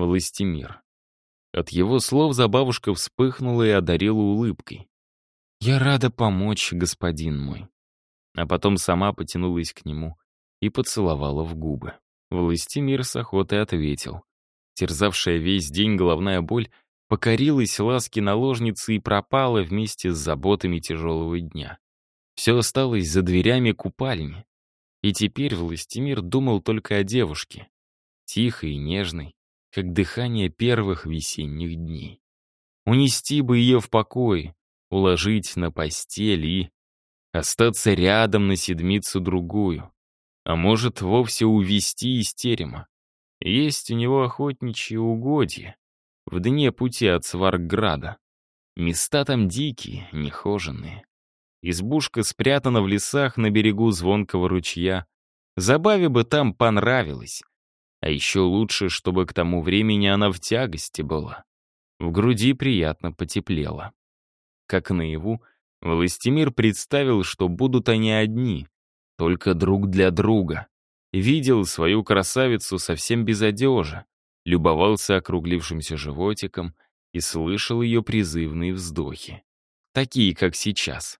Властимир. От его слов забавушка вспыхнула и одарила улыбкой. «Я рада помочь, господин мой». А потом сама потянулась к нему и поцеловала в губы. Властимир с охотой ответил. Терзавшая весь день головная боль покорилась ласки наложницы и пропала вместе с заботами тяжелого дня. Все осталось за дверями купальни. И теперь Властимир думал только о девушке. Тихой и нежной, как дыхание первых весенних дней. Унести бы ее в покой, уложить на постель и остаться рядом на седмицу другую, а может, вовсе увести из терема. Есть у него охотничьи угодья в дне пути от Сварграда. Места там дикие, нехоженные. Избушка спрятана в лесах на берегу звонкого ручья. Забаве бы там понравилось. А еще лучше, чтобы к тому времени она в тягости была. В груди приятно потеплело. Как наяву, Властимир представил, что будут они одни, только друг для друга. Видел свою красавицу совсем без одежи, любовался округлившимся животиком и слышал ее призывные вздохи. Такие, как сейчас.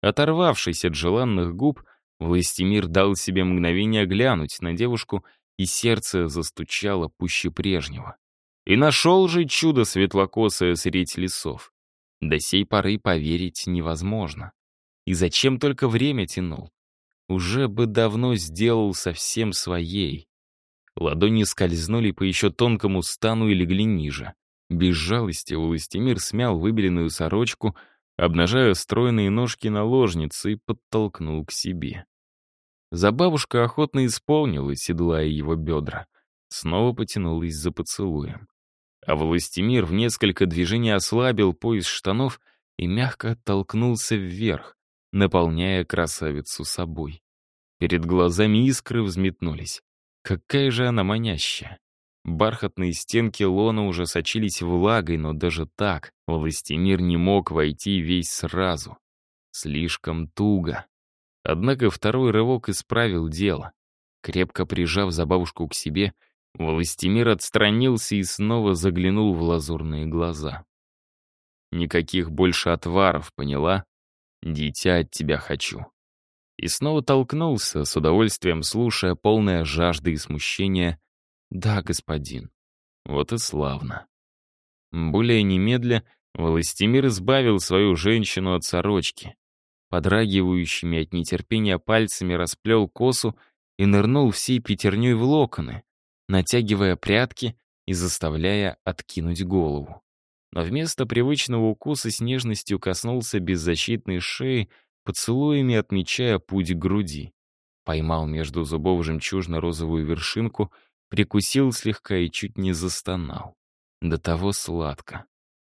Оторвавшись от желанных губ, Властимир дал себе мгновение глянуть на девушку, и сердце застучало пуще прежнего. И нашел же чудо светлокосое средь лесов. До сей поры поверить невозможно. И зачем только время тянул? Уже бы давно сделал совсем своей. Ладони скользнули по еще тонкому стану и легли ниже. Без жалости Властимир смял выбеленную сорочку, обнажая стройные ножки наложницы и подтолкнул к себе. Забавушка охотно исполнила, седлая его бедра. Снова потянулась за поцелуем. А Властимир в несколько движений ослабил пояс штанов и мягко оттолкнулся вверх, наполняя красавицу собой. Перед глазами искры взметнулись. Какая же она манящая. Бархатные стенки лона уже сочились влагой, но даже так Властимир не мог войти весь сразу. Слишком туго. Однако второй рывок исправил дело. Крепко прижав забавушку к себе, Властимир отстранился и снова заглянул в лазурные глаза. «Никаких больше отваров, поняла? Дитя от тебя хочу». И снова толкнулся, с удовольствием слушая полное жажды и смущения. «Да, господин». Вот и славно. Более немедля Властимир избавил свою женщину от сорочки. Подрагивающими от нетерпения пальцами расплел косу и нырнул всей пятерней в локоны, натягивая прятки и заставляя откинуть голову. Но вместо привычного укуса с нежностью коснулся беззащитной шеи, поцелуями отмечая путь к груди. Поймал между зубов жемчужно-розовую вершинку, прикусил слегка и чуть не застонал. До того сладко.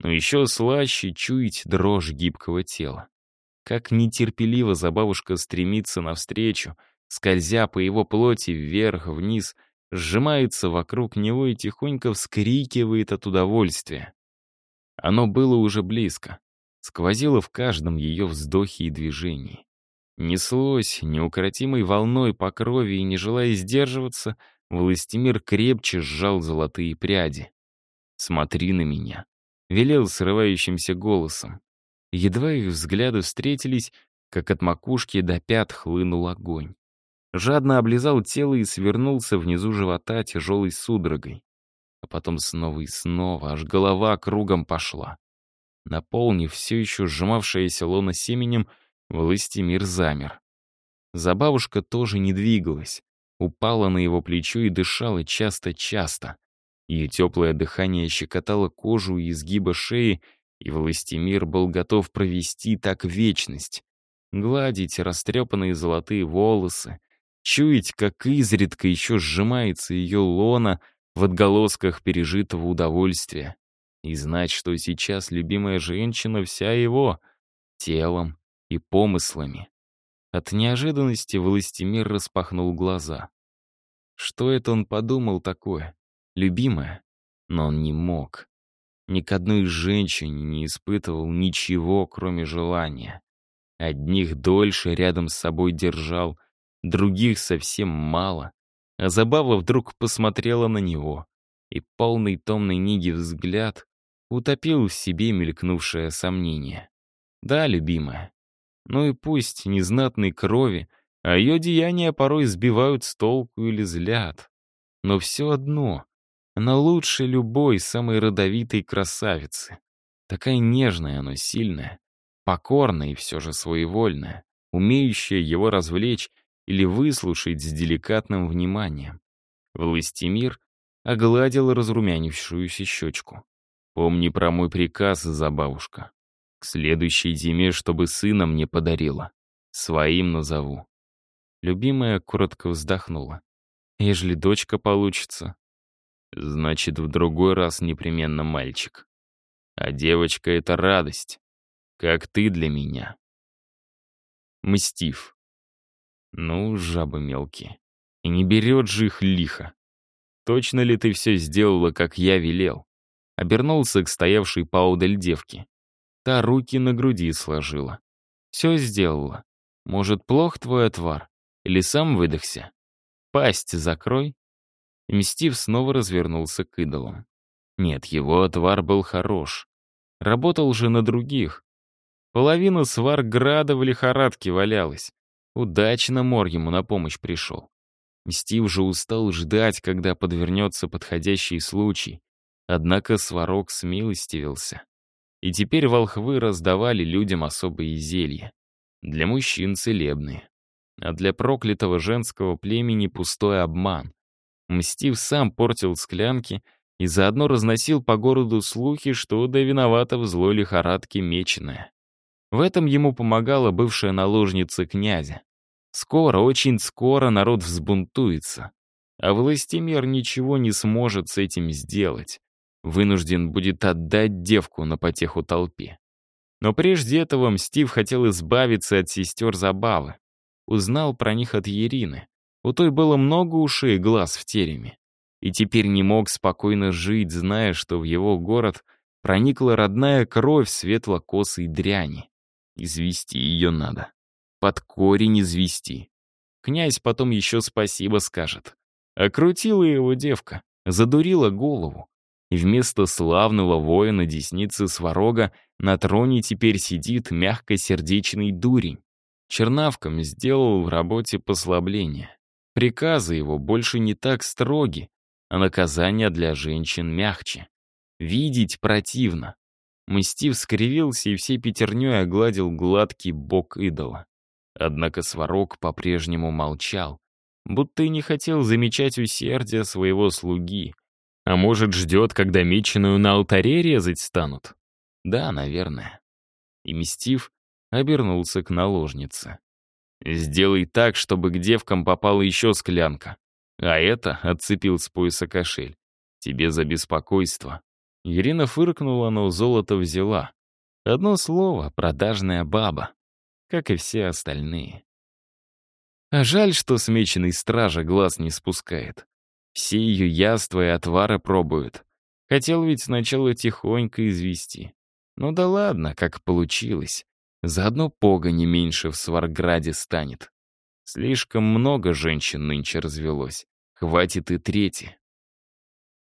Но еще слаще чуять дрожь гибкого тела. Как нетерпеливо забавушка стремится навстречу, скользя по его плоти вверх-вниз, сжимается вокруг него и тихонько вскрикивает от удовольствия. Оно было уже близко, сквозило в каждом ее вздохе и движении. Неслось неукротимой волной по крови и, не желая сдерживаться, Властимир крепче сжал золотые пряди. «Смотри на меня», — велел срывающимся голосом. Едва их взгляды встретились, как от макушки до пят хлынул огонь. Жадно облизал тело и свернулся внизу живота тяжелой судорогой. А потом снова и снова, аж голова кругом пошла. Наполнив все еще сжимавшееся лоно семенем, Властимир замер. Забавушка тоже не двигалась, упала на его плечо и дышала часто-часто. Ее теплое дыхание щекотало кожу и изгиба шеи, и Властимир был готов провести так вечность. Гладить растрепанные золотые волосы, чуять, как изредка еще сжимается ее лона в отголосках пережитого удовольствия, и знать, что сейчас любимая женщина вся его, телом и помыслами. От неожиданности Властимир распахнул глаза. Что это он подумал такое? Любимая? Но он не мог ни к одной женщине не испытывал ничего, кроме желания. Одних дольше рядом с собой держал, других совсем мало. А Забава вдруг посмотрела на него. и полный томной ниги взгляд утопил в себе мелькнувшее сомнение. Да, любимая, ну и пусть незнатной крови, а ее деяния порой сбивают с толку или злят. Но все одно, она лучше любой самой родовитой красавицы. Такая нежная, но сильная, покорная и все же своевольная, умеющая его развлечь или выслушать с деликатным вниманием. Властимир огладил разрумянившуюся щечку. «Помни про мой приказ, за бабушка. К следующей зиме, чтобы сына мне подарила. Своим назову». Любимая коротко вздохнула. «Ежели дочка получится, значит, в другой раз непременно мальчик. А девочка — это радость, как ты для меня». Мстив. Ну, жабы мелкие. И не берет же их лихо. Точно ли ты все сделала, как я велел? Обернулся к стоявшей поодаль девке. Та руки на груди сложила. Все сделала. Может, плох твой отвар? Или сам выдохся? Пасть закрой. Мстив снова развернулся к идолам. Нет, его отвар был хорош. Работал же на других. Половина сварграда в лихорадке валялась. Удачно Мор ему на помощь пришел. Стив же устал ждать, когда подвернется подходящий случай. Однако сварог смилостивился. И теперь волхвы раздавали людям особые зелья. Для мужчин целебные. А для проклятого женского племени пустой обман. Мстив сам портил склянки и заодно разносил по городу слухи, что да виновата в злой лихорадке меченая. В этом ему помогала бывшая наложница князя. Скоро, очень скоро народ взбунтуется. А властемир ничего не сможет с этим сделать. Вынужден будет отдать девку на потеху толпе. Но прежде этого Мстив хотел избавиться от сестер Забавы. Узнал про них от Ерины. У той было много ушей и глаз в тереме. И теперь не мог спокойно жить, зная, что в его город проникла родная кровь светло-косой дряни. Извести ее надо под корень извести. Князь потом еще спасибо скажет. Окрутила его девка, задурила голову. И вместо славного воина десницы Сварога на троне теперь сидит мягкосердечный дурень. Чернавкам сделал в работе послабление. Приказы его больше не так строги, а наказания для женщин мягче. Видеть противно. Мстив скривился и всей пятерней огладил гладкий бок идола. Однако Сварог по-прежнему молчал, будто и не хотел замечать усердия своего слуги. А может, ждет, когда меченую на алтаре резать станут? Да, наверное. И Мстив обернулся к наложнице. «Сделай так, чтобы к девкам попала еще склянка. А это, — отцепил с пояса кошель, — тебе за беспокойство». Ирина фыркнула, но золото взяла. Одно слово — продажная баба как и все остальные. А жаль, что смеченный стража глаз не спускает. Все ее яства и отвары пробуют. Хотел ведь сначала тихонько извести. Ну да ладно, как получилось. Заодно пога не меньше в Сварграде станет. Слишком много женщин нынче развелось. Хватит и трети.